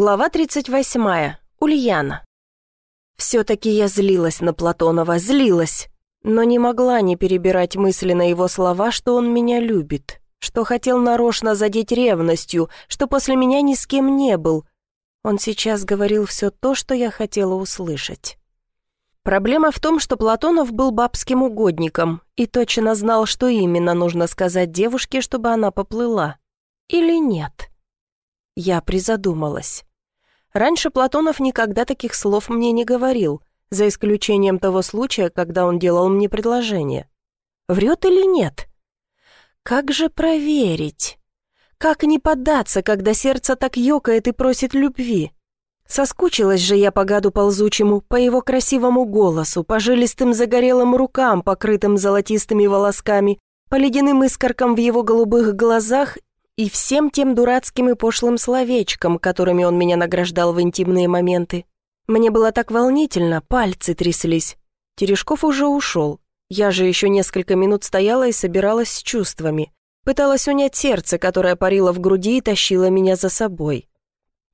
Глава 38. Ульяна. Все-таки я злилась на Платонова, злилась, но не могла не перебирать мысли на его слова, что он меня любит, что хотел нарочно задеть ревностью, что после меня ни с кем не был. Он сейчас говорил все то, что я хотела услышать. Проблема в том, что Платонов был бабским угодником и точно знал, что именно нужно сказать девушке, чтобы она поплыла. Или нет? Я призадумалась. Раньше Платонов никогда таких слов мне не говорил, за исключением того случая, когда он делал мне предложение. Врет или нет? Как же проверить? Как не поддаться, когда сердце так ёкает и просит любви? Соскучилась же я по гаду ползучему, по его красивому голосу, по жилистым загорелым рукам, покрытым золотистыми волосками, по ледяным искоркам в его голубых глазах и всем тем дурацким и пошлым словечкам, которыми он меня награждал в интимные моменты. Мне было так волнительно, пальцы тряслись. Терешков уже ушел. Я же еще несколько минут стояла и собиралась с чувствами. Пыталась унять сердце, которое парило в груди и тащило меня за собой.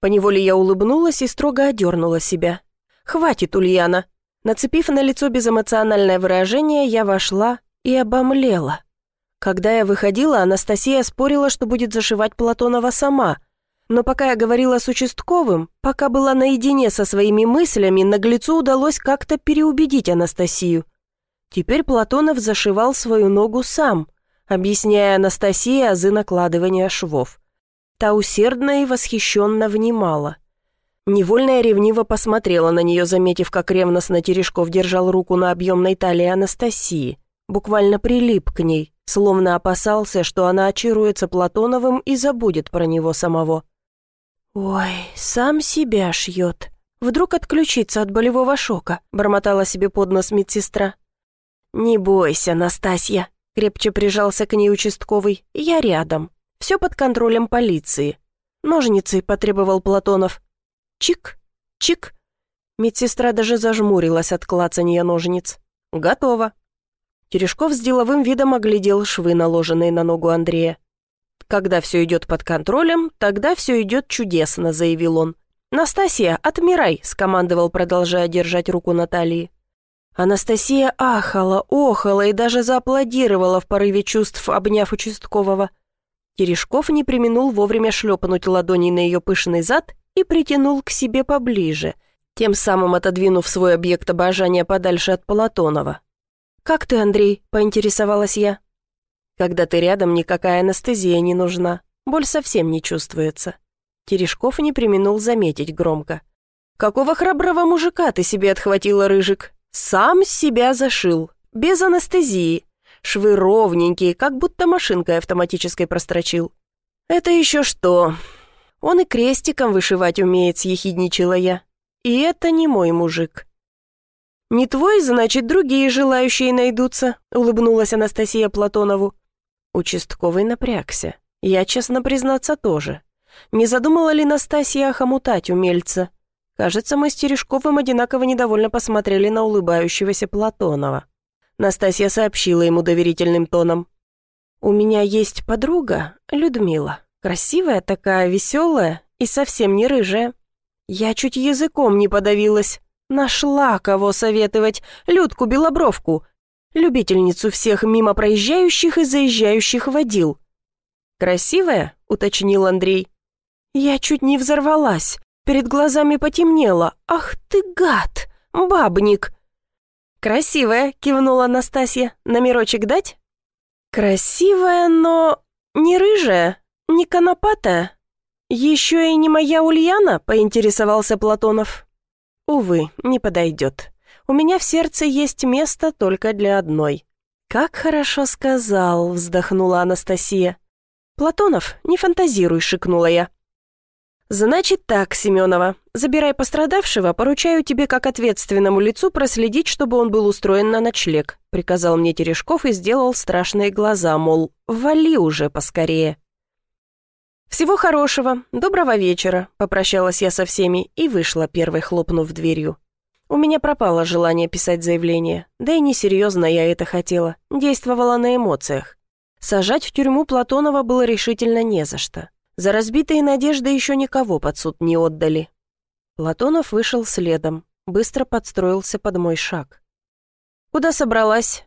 Поневоле я улыбнулась и строго одернула себя. «Хватит, Ульяна!» Нацепив на лицо безэмоциональное выражение, я вошла и обомлела. Когда я выходила, Анастасия спорила, что будет зашивать Платонова сама. Но пока я говорила с участковым, пока была наедине со своими мыслями, наглецу удалось как-то переубедить Анастасию. Теперь Платонов зашивал свою ногу сам, объясняя Анастасии азы накладывания швов. Та усердно и восхищенно внимала. Невольно я ревниво посмотрела на нее, заметив, как ревностно Терешков держал руку на объемной талии Анастасии. Буквально прилип к ней, словно опасался, что она очаруется Платоновым и забудет про него самого. «Ой, сам себя шьет. Вдруг отключиться от болевого шока», — бормотала себе под нос медсестра. «Не бойся, Настасья», — крепче прижался к ней участковый. «Я рядом. Все под контролем полиции». «Ножницы», — потребовал Платонов. «Чик, чик». Медсестра даже зажмурилась от клацанья ножниц. «Готово». Терешков с деловым видом оглядел швы, наложенные на ногу Андрея. «Когда все идет под контролем, тогда все идет чудесно», — заявил он. «Настасья, отмирай», — скомандовал, продолжая держать руку Натальи. Анастасия ахала, охала и даже зааплодировала в порыве чувств, обняв участкового. Терешков не применул вовремя шлепнуть ладоней на ее пышный зад и притянул к себе поближе, тем самым отодвинув свой объект обожания подальше от Платонова. «Как ты, Андрей?» – поинтересовалась я. «Когда ты рядом, никакая анестезия не нужна. Боль совсем не чувствуется». Терешков не применул заметить громко. «Какого храброго мужика ты себе отхватила, Рыжик? Сам себя зашил, без анестезии. Швы ровненькие, как будто машинкой автоматической прострочил». «Это еще что?» «Он и крестиком вышивать умеет», — съехидничала я. «И это не мой мужик». «Не твой, значит, другие желающие найдутся», — улыбнулась Анастасия Платонову. Участковый напрягся. Я, честно признаться, тоже. Не задумала ли Настасья охомутать умельца? Кажется, мы с Терешковым одинаково недовольно посмотрели на улыбающегося Платонова. Настасья сообщила ему доверительным тоном. «У меня есть подруга, Людмила. Красивая такая, веселая и совсем не рыжая. Я чуть языком не подавилась. Нашла кого советовать, Людку Белобровку, любительницу всех мимо проезжающих и заезжающих водил. «Красивая?» — уточнил Андрей. «Я чуть не взорвалась, перед глазами потемнело. Ах ты гад, бабник!» «Красивая», — кивнула Настасья. «Номерочек дать?» «Красивая, но не рыжая, не конопатая. Еще и не моя Ульяна?» — поинтересовался Платонов. Увы, не подойдет. У меня в сердце есть место только для одной. «Как хорошо сказал», — вздохнула Анастасия. «Платонов, не фантазируй», — шикнула я. «Значит так, Семенова, забирай пострадавшего, поручаю тебе как ответственному лицу проследить, чтобы он был устроен на ночлег», приказал мне Терешков и сделал страшные глаза, мол, вали уже поскорее. «Всего хорошего, доброго вечера», — попрощалась я со всеми и вышла, первой хлопнув дверью. У меня пропало желание писать заявление, да и несерьезно я это хотела, действовала на эмоциях. Сажать в тюрьму Платонова было решительно не за что. За разбитые надежды еще никого под суд не отдали. Платонов вышел следом, быстро подстроился под мой шаг. «Куда собралась?»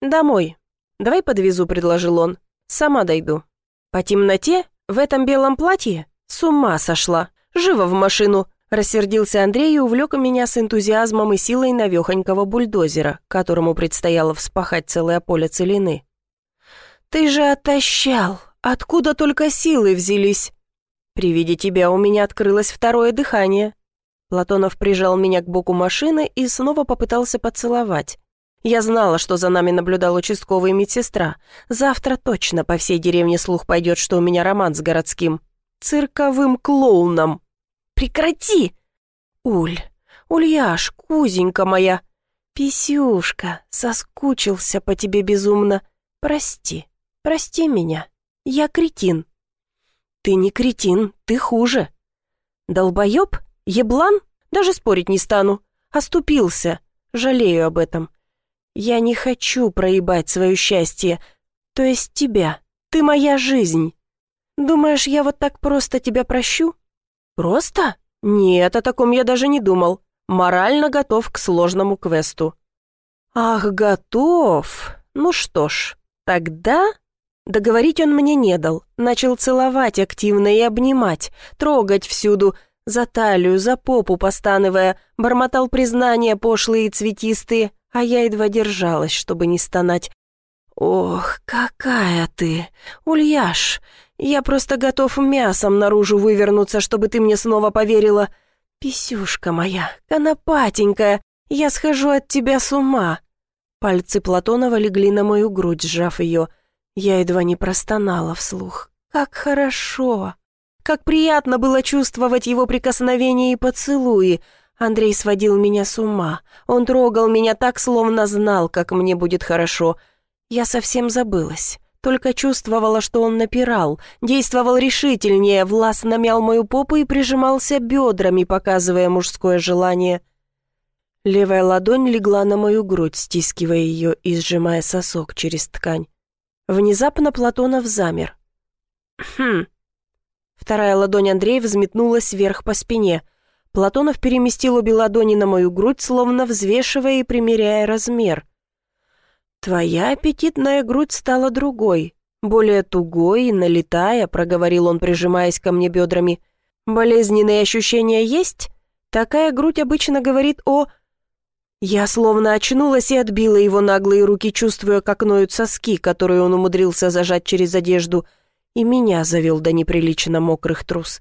«Домой. Давай подвезу», — предложил он. «Сама дойду». «По темноте? В этом белом платье? С ума сошла! Живо в машину!» Рассердился Андрей и увлек меня с энтузиазмом и силой навехонького бульдозера, которому предстояло вспахать целое поле целины. «Ты же отощал! Откуда только силы взялись?» «При виде тебя у меня открылось второе дыхание». Платонов прижал меня к боку машины и снова попытался поцеловать. Я знала, что за нами наблюдал участковый медсестра. Завтра точно по всей деревне слух пойдет, что у меня роман с городским. Цирковым клоуном. Прекрати! Уль, Ульяш, кузенька моя. Писюшка, соскучился по тебе безумно. Прости, прости меня. Я кретин. Ты не кретин, ты хуже. Долбоеб? Еблан? Даже спорить не стану. Оступился. Жалею об этом. Я не хочу проебать свое счастье. То есть тебя. Ты моя жизнь. Думаешь, я вот так просто тебя прощу? «Просто? Нет, о таком я даже не думал. Морально готов к сложному квесту». «Ах, готов? Ну что ж, тогда...» Договорить он мне не дал. Начал целовать активно и обнимать, трогать всюду, за талию, за попу постанывая, бормотал признания пошлые и цветистые, а я едва держалась, чтобы не стонать. «Ох, какая ты! Ульяш, я просто готов мясом наружу вывернуться, чтобы ты мне снова поверила. Писюшка моя, конопатенькая, я схожу от тебя с ума». Пальцы Платонова легли на мою грудь, сжав ее. Я едва не простонала вслух. «Как хорошо! Как приятно было чувствовать его прикосновения и поцелуи!» Андрей сводил меня с ума. Он трогал меня так, словно знал, как мне будет хорошо. Я совсем забылась. Только чувствовала, что он напирал, действовал решительнее, властно мял мою попу и прижимался бедрами, показывая мужское желание. Левая ладонь легла на мою грудь, стискивая ее и сжимая сосок через ткань. Внезапно Платонов замер. «Хм». Вторая ладонь Андрея взметнулась вверх по спине. Платонов переместил обе ладони на мою грудь, словно взвешивая и примеряя размер. «Твоя аппетитная грудь стала другой, более тугой и налетая», — проговорил он, прижимаясь ко мне бедрами. «Болезненные ощущения есть? Такая грудь обычно говорит о...» Я словно очнулась и отбила его наглые руки, чувствуя, как ноют соски, которые он умудрился зажать через одежду, и меня завел до неприлично мокрых трус.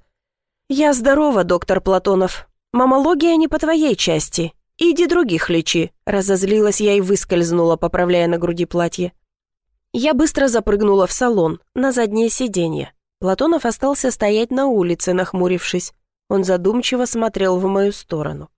«Я здорова, доктор Платонов. Мамология не по твоей части. «Иди других лечи», — разозлилась я и выскользнула, поправляя на груди платье. Я быстро запрыгнула в салон, на заднее сиденье. Платонов остался стоять на улице, нахмурившись. Он задумчиво смотрел в мою сторону.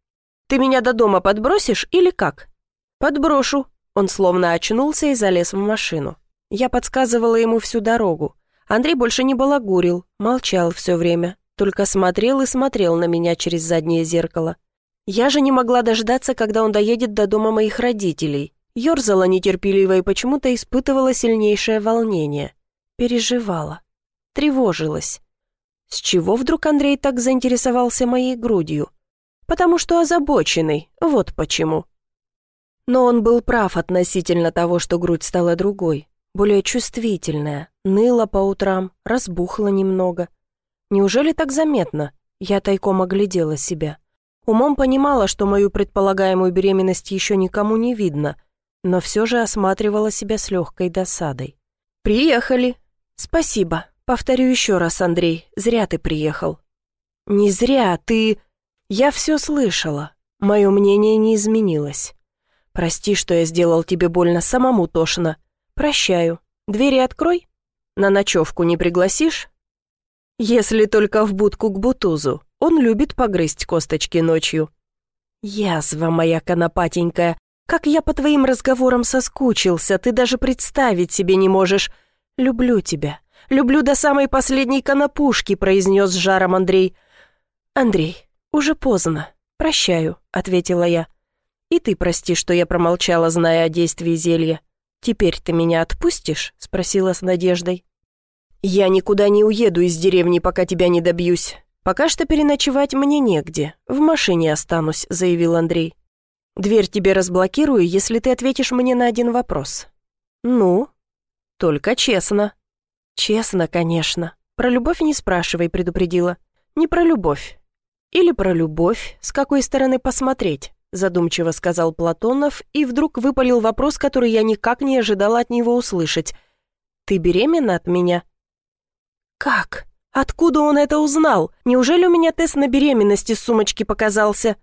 «Ты меня до дома подбросишь или как?» «Подброшу». Он словно очнулся и залез в машину. Я подсказывала ему всю дорогу. Андрей больше не балагурил, молчал все время, только смотрел и смотрел на меня через заднее зеркало. Я же не могла дождаться, когда он доедет до дома моих родителей. Ёрзала нетерпеливо и почему-то испытывала сильнейшее волнение. Переживала. Тревожилась. С чего вдруг Андрей так заинтересовался моей грудью? Потому что озабоченный, вот почему. Но он был прав относительно того, что грудь стала другой, более чувствительная, ныла по утрам, разбухла немного. Неужели так заметно? Я тайком оглядела себя. Умом понимала, что мою предполагаемую беременность еще никому не видно, но все же осматривала себя с легкой досадой. «Приехали!» «Спасибо. Повторю еще раз, Андрей, зря ты приехал». «Не зря, ты...» «Я все слышала. Мое мнение не изменилось. Прости, что я сделал тебе больно, самому тошно. Прощаю. Двери открой. На ночевку не пригласишь?» «Если только в будку к Бутузу. Он любит погрызть косточки ночью. Язва моя конопатенькая, как я по твоим разговорам соскучился, ты даже представить себе не можешь. Люблю тебя, люблю до самой последней конопушки, произнес с жаром Андрей. Андрей, уже поздно, прощаю, ответила я. И ты прости, что я промолчала, зная о действии зелья. Теперь ты меня отпустишь? спросила с надеждой. «Я никуда не уеду из деревни, пока тебя не добьюсь. Пока что переночевать мне негде. В машине останусь», — заявил Андрей. «Дверь тебе разблокирую, если ты ответишь мне на один вопрос». «Ну?» «Только честно». «Честно, конечно. Про любовь не спрашивай», — предупредила. «Не про любовь. Или про любовь, с какой стороны посмотреть задумчиво сказал Платонов и вдруг выпалил вопрос, который я никак не ожидала от него услышать. «Ты беременна от меня?» «Как? Откуда он это узнал? Неужели у меня тест на беременность из сумочки показался?»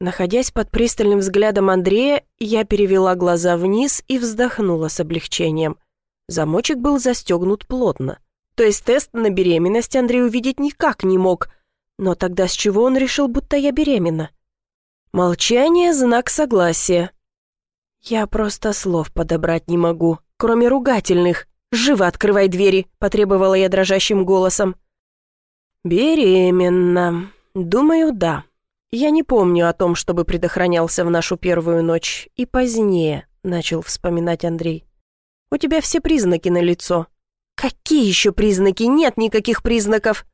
Находясь под пристальным взглядом Андрея, я перевела глаза вниз и вздохнула с облегчением. Замочек был застегнут плотно. То есть тест на беременность Андрей увидеть никак не мог. Но тогда с чего он решил, будто я беременна? Молчание — знак согласия. Я просто слов подобрать не могу, кроме ругательных. «Живо открывай двери!» — потребовала я дрожащим голосом. «Беременна. Думаю, да. Я не помню о том, чтобы предохранялся в нашу первую ночь. И позднее», — начал вспоминать Андрей. «У тебя все признаки на лицо. «Какие еще признаки? Нет никаких признаков!»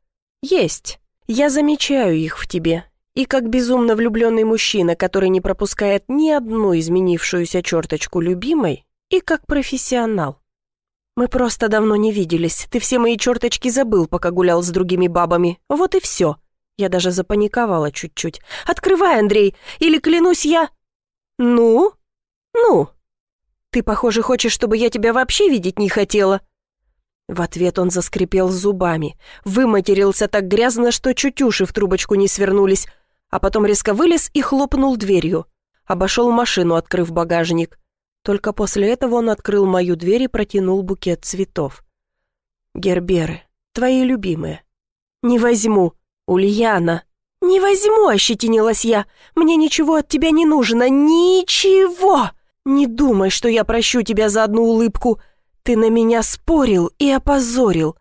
«Есть. Я замечаю их в тебе. И как безумно влюбленный мужчина, который не пропускает ни одну изменившуюся черточку любимой, и как профессионал. Мы просто давно не виделись. Ты все мои черточки забыл, пока гулял с другими бабами. Вот и все. Я даже запаниковала чуть-чуть. «Открывай, Андрей, или клянусь я...» «Ну? Ну? Ты, похоже, хочешь, чтобы я тебя вообще видеть не хотела?» В ответ он заскрипел зубами, выматерился так грязно, что чуть уши в трубочку не свернулись, а потом резко вылез и хлопнул дверью. Обошел машину, открыв багажник. Только после этого он открыл мою дверь и протянул букет цветов. «Герберы, твои любимые». «Не возьму. Ульяна». «Не возьму», — ощетинилась я. «Мне ничего от тебя не нужно. Ничего! Не думай, что я прощу тебя за одну улыбку. Ты на меня спорил и опозорил».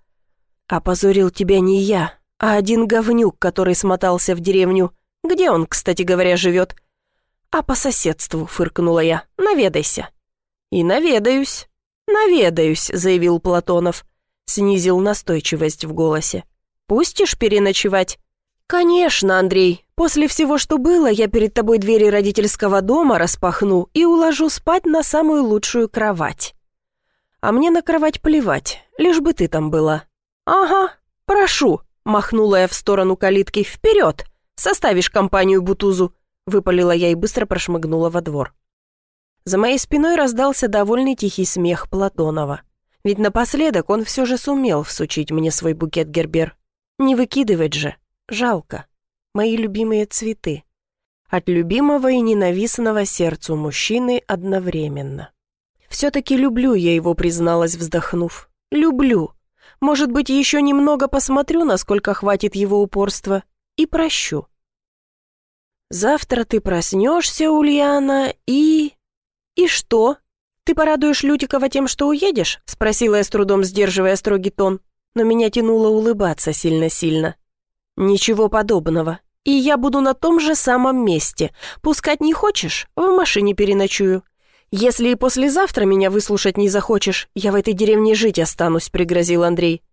«Опозорил тебя не я, а один говнюк, который смотался в деревню. Где он, кстати говоря, живет?» «А по соседству», — фыркнула я. «Наведайся». «И наведаюсь». «Наведаюсь», — заявил Платонов. Снизил настойчивость в голосе. «Пустишь переночевать?» «Конечно, Андрей. После всего, что было, я перед тобой двери родительского дома распахну и уложу спать на самую лучшую кровать. А мне на кровать плевать, лишь бы ты там была». «Ага, прошу», — махнула я в сторону калитки. «Вперед!» Составишь компанию Бутузу», — выпалила я и быстро прошмыгнула во двор. За моей спиной раздался довольный тихий смех Платонова. Ведь напоследок он все же сумел всучить мне свой букет Гербер. Не выкидывать же, жалко. Мои любимые цветы. От любимого и ненавистного сердцу мужчины одновременно. Все-таки люблю я его, призналась, вздохнув. Люблю. Может быть, еще немного посмотрю, насколько хватит его упорства, и прощу. Завтра ты проснешься, Ульяна, и... И что? Ты порадуешь Лютикова тем, что уедешь? Спросила я с трудом, сдерживая строгий тон, но меня тянуло улыбаться сильно-сильно. Ничего подобного. И я буду на том же самом месте. Пускать не хочешь? В машине переночую. Если и послезавтра меня выслушать не захочешь, я в этой деревне жить останусь», — пригрозил Андрей.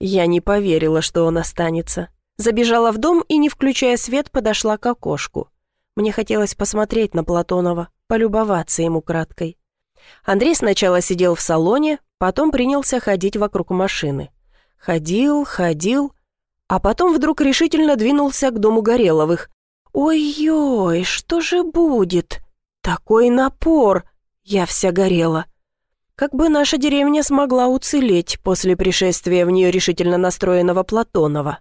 Я не поверила, что он останется. Забежала в дом и, не включая свет, подошла к окошку. Мне хотелось посмотреть на Платонова, полюбоваться ему краткой. Андрей сначала сидел в салоне, потом принялся ходить вокруг машины. Ходил, ходил, а потом вдруг решительно двинулся к дому Гореловых. «Ой-ой, что же будет? Такой напор!» Я вся горела. Как бы наша деревня смогла уцелеть после пришествия в нее решительно настроенного Платонова.